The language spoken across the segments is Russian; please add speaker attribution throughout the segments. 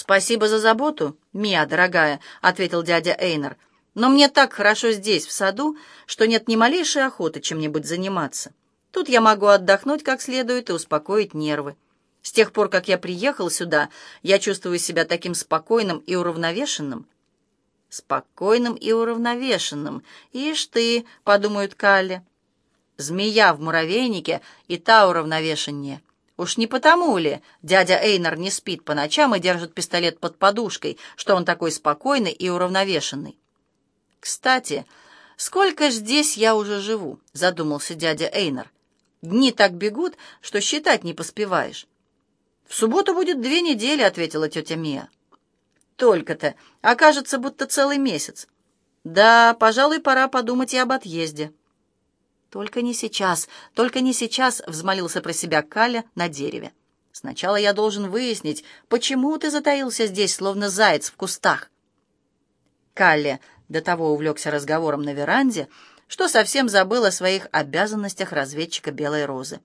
Speaker 1: «Спасибо за заботу, Мия, дорогая», — ответил дядя Эйнер. «Но мне так хорошо здесь, в саду, что нет ни малейшей охоты чем-нибудь заниматься. Тут я могу отдохнуть как следует и успокоить нервы. С тех пор, как я приехал сюда, я чувствую себя таким спокойным и уравновешенным». «Спокойным и уравновешенным. Ишь ты», — подумают Калли. «Змея в муравейнике и та уравновешеннее». Уж не потому ли дядя Эйнер не спит по ночам и держит пистолет под подушкой, что он такой спокойный и уравновешенный? «Кстати, сколько здесь я уже живу?» — задумался дядя Эйнер. «Дни так бегут, что считать не поспеваешь». «В субботу будет две недели», — ответила тетя Мия. «Только-то. Окажется, будто целый месяц. Да, пожалуй, пора подумать и об отъезде». «Только не сейчас, только не сейчас», — взмолился про себя Каля на дереве. «Сначала я должен выяснить, почему ты затаился здесь, словно заяц в кустах». Калле до того увлекся разговором на веранде, что совсем забыл о своих обязанностях разведчика Белой Розы.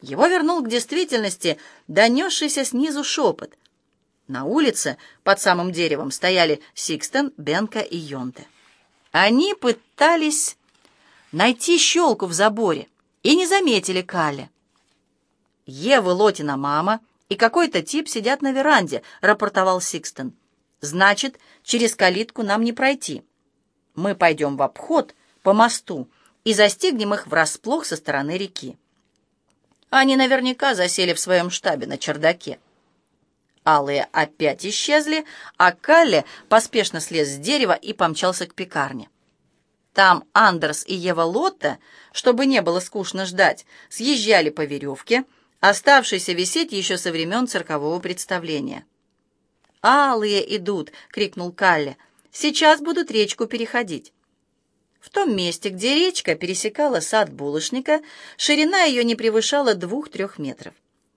Speaker 1: Его вернул к действительности донесшийся снизу шепот. На улице под самым деревом стояли Сикстен, Бенка и Йонте. Они пытались найти щелку в заборе и не заметили Калли. «Ева Лотина мама и какой-то тип сидят на веранде», — рапортовал Сикстон. «Значит, через калитку нам не пройти. Мы пойдем в обход по мосту и застигнем их врасплох со стороны реки. Они наверняка засели в своем штабе на чердаке». Алые опять исчезли, а Калли поспешно слез с дерева и помчался к пекарне. Там Андерс и Ева Лотта, чтобы не было скучно ждать, съезжали по веревке, оставшейся висеть еще со времен циркового представления. «Алые идут!» — крикнул Калли. «Сейчас будут речку переходить». В том месте, где речка пересекала сад булочника, ширина ее не превышала двух-трех метров.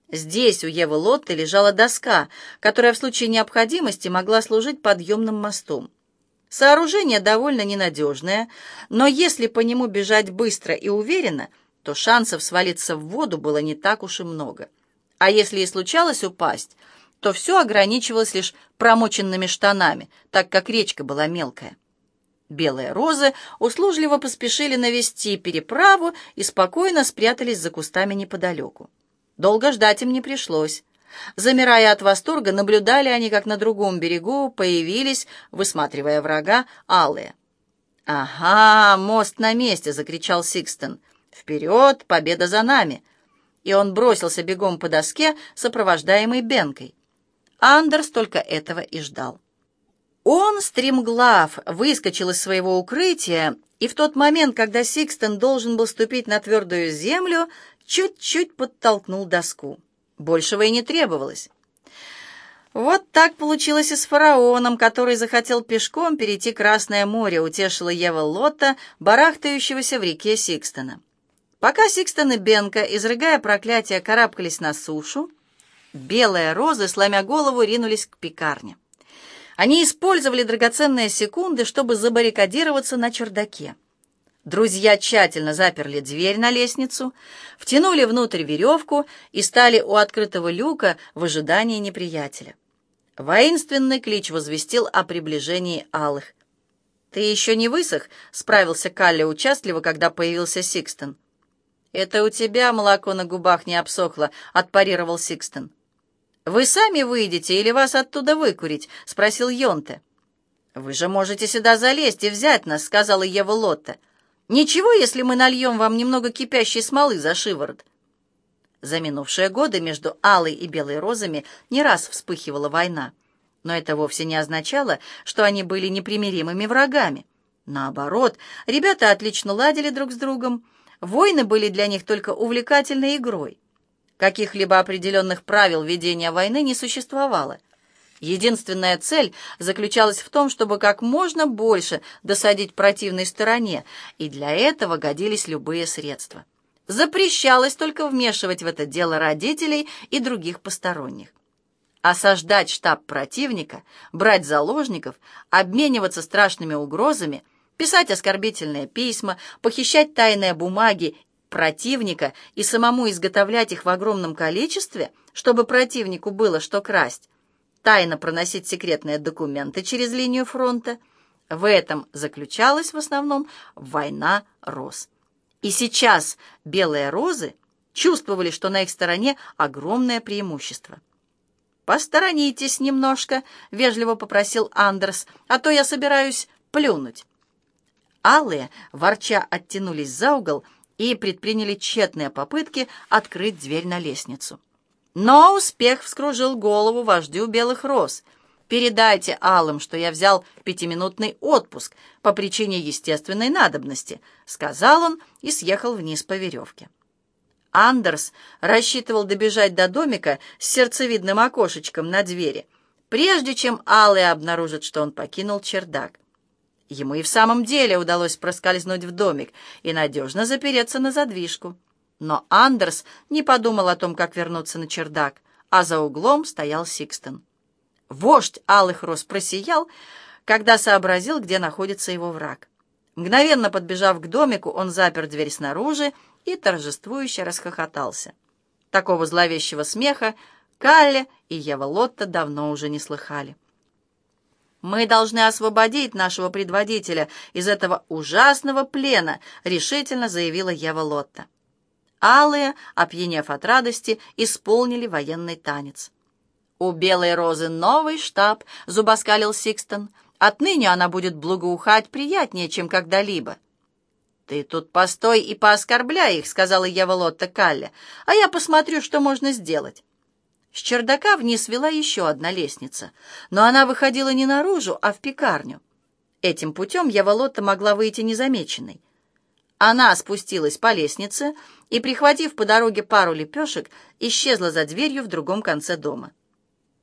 Speaker 1: Здесь у Евы Лотты лежала доска, которая в случае необходимости могла служить подъемным мостом. Сооружение довольно ненадежное, но если по нему бежать быстро и уверенно, то шансов свалиться в воду было не так уж и много. А если и случалось упасть, то все ограничивалось лишь промоченными штанами, так как речка была мелкая. Белые розы услужливо поспешили навести переправу и спокойно спрятались за кустами неподалеку. Долго ждать им не пришлось. Замирая от восторга, наблюдали они, как на другом берегу появились, высматривая врага, алые. «Ага, мост на месте!» — закричал Сикстон. «Вперед! Победа за нами!» И он бросился бегом по доске, сопровождаемый Бенкой. Андерс только этого и ждал. Он, стремглав, выскочил из своего укрытия, и в тот момент, когда Сикстон должен был ступить на твердую землю, чуть-чуть подтолкнул доску. Большего и не требовалось. Вот так получилось и с фараоном, который захотел пешком перейти Красное море, утешила Ева Лотта, барахтающегося в реке Сикстона. Пока Сикстон и Бенка, изрыгая проклятие, карабкались на сушу, белые розы, сломя голову, ринулись к пекарне. Они использовали драгоценные секунды, чтобы забаррикадироваться на чердаке. Друзья тщательно заперли дверь на лестницу, втянули внутрь веревку и стали у открытого люка в ожидании неприятеля. Воинственный клич возвестил о приближении алых. «Ты еще не высох?» — справился Калли участливо, когда появился Сикстон. «Это у тебя молоко на губах не обсохло», — отпарировал Сикстон. «Вы сами выйдете или вас оттуда выкурить?» — спросил Йонте. «Вы же можете сюда залезть и взять нас», — сказала Ева Лотта. Ничего, если мы нальем вам немного кипящей смолы за шиворот. За минувшие годы между алой и белой розами не раз вспыхивала война. Но это вовсе не означало, что они были непримиримыми врагами. Наоборот, ребята отлично ладили друг с другом. Войны были для них только увлекательной игрой. Каких-либо определенных правил ведения войны не существовало – Единственная цель заключалась в том, чтобы как можно больше досадить противной стороне, и для этого годились любые средства. Запрещалось только вмешивать в это дело родителей и других посторонних. Осаждать штаб противника, брать заложников, обмениваться страшными угрозами, писать оскорбительные письма, похищать тайные бумаги противника и самому изготовлять их в огромном количестве, чтобы противнику было что красть, тайно проносить секретные документы через линию фронта. В этом заключалась в основном война роз. И сейчас белые розы чувствовали, что на их стороне огромное преимущество. «Посторонитесь немножко», — вежливо попросил Андерс, «а то я собираюсь плюнуть». Алые, ворча, оттянулись за угол и предприняли тщетные попытки открыть дверь на лестницу. Но успех вскружил голову вождю белых роз. «Передайте Алым, что я взял пятиминутный отпуск по причине естественной надобности», — сказал он и съехал вниз по веревке. Андерс рассчитывал добежать до домика с сердцевидным окошечком на двери, прежде чем Алый обнаружит, что он покинул чердак. Ему и в самом деле удалось проскользнуть в домик и надежно запереться на задвижку. Но Андерс не подумал о том, как вернуться на чердак, а за углом стоял Сикстон. Вождь алых роз просиял, когда сообразил, где находится его враг. Мгновенно подбежав к домику, он запер дверь снаружи и торжествующе расхохотался. Такого зловещего смеха Калле и Ева Лотта давно уже не слыхали. «Мы должны освободить нашего предводителя из этого ужасного плена», — решительно заявила Ева Лотта. Алые, опьянев от радости, исполнили военный танец. «У Белой Розы новый штаб», — зубоскалил Сикстон. «Отныне она будет благоухать приятнее, чем когда-либо». «Ты тут постой и пооскорбляй их», — сказала Ева Лотта Калле, «а я посмотрю, что можно сделать». С чердака вниз вела еще одна лестница, но она выходила не наружу, а в пекарню. Этим путем Ева Лотта могла выйти незамеченной. Она спустилась по лестнице и, прихватив по дороге пару лепешек, исчезла за дверью в другом конце дома.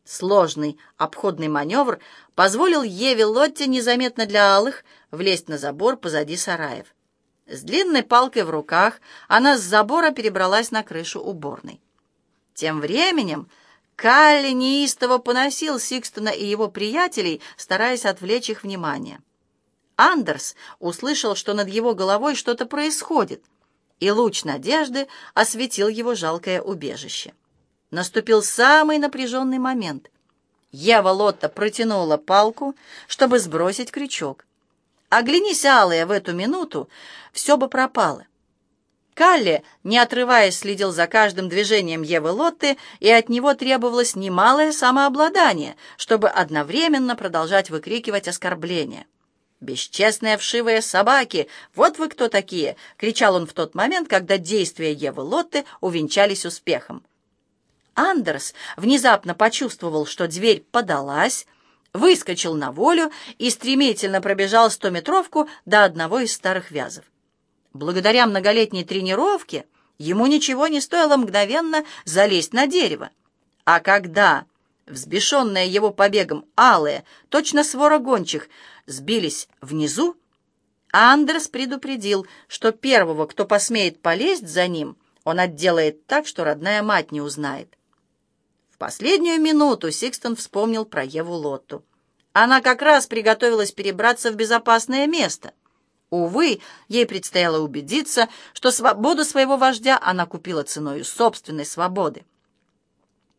Speaker 1: Сложный обходный маневр позволил Еве Лотте незаметно для алых влезть на забор позади сараев. С длинной палкой в руках она с забора перебралась на крышу уборной. Тем временем Калли неистово поносил Сикстона и его приятелей, стараясь отвлечь их внимание. Андерс услышал, что над его головой что-то происходит, и луч надежды осветил его жалкое убежище. Наступил самый напряженный момент. Ева Лотта протянула палку, чтобы сбросить крючок. Оглянись, Алая, в эту минуту, все бы пропало. Калли, не отрываясь, следил за каждым движением Евы Лотты, и от него требовалось немалое самообладание, чтобы одновременно продолжать выкрикивать оскорбления. «Бесчестные вшивые собаки! Вот вы кто такие!» — кричал он в тот момент, когда действия Евы Лотты увенчались успехом. Андерс внезапно почувствовал, что дверь подалась, выскочил на волю и стремительно пробежал стометровку до одного из старых вязов. Благодаря многолетней тренировке ему ничего не стоило мгновенно залезть на дерево. А когда, взбешенные его побегом алые, точно свора гончих, сбились внизу, Андерс предупредил, что первого, кто посмеет полезть за ним, он отделает так, что родная мать не узнает. В последнюю минуту Сикстон вспомнил про Еву Лотту. Она как раз приготовилась перебраться в безопасное место. Увы, ей предстояло убедиться, что свободу своего вождя она купила ценой собственной свободы.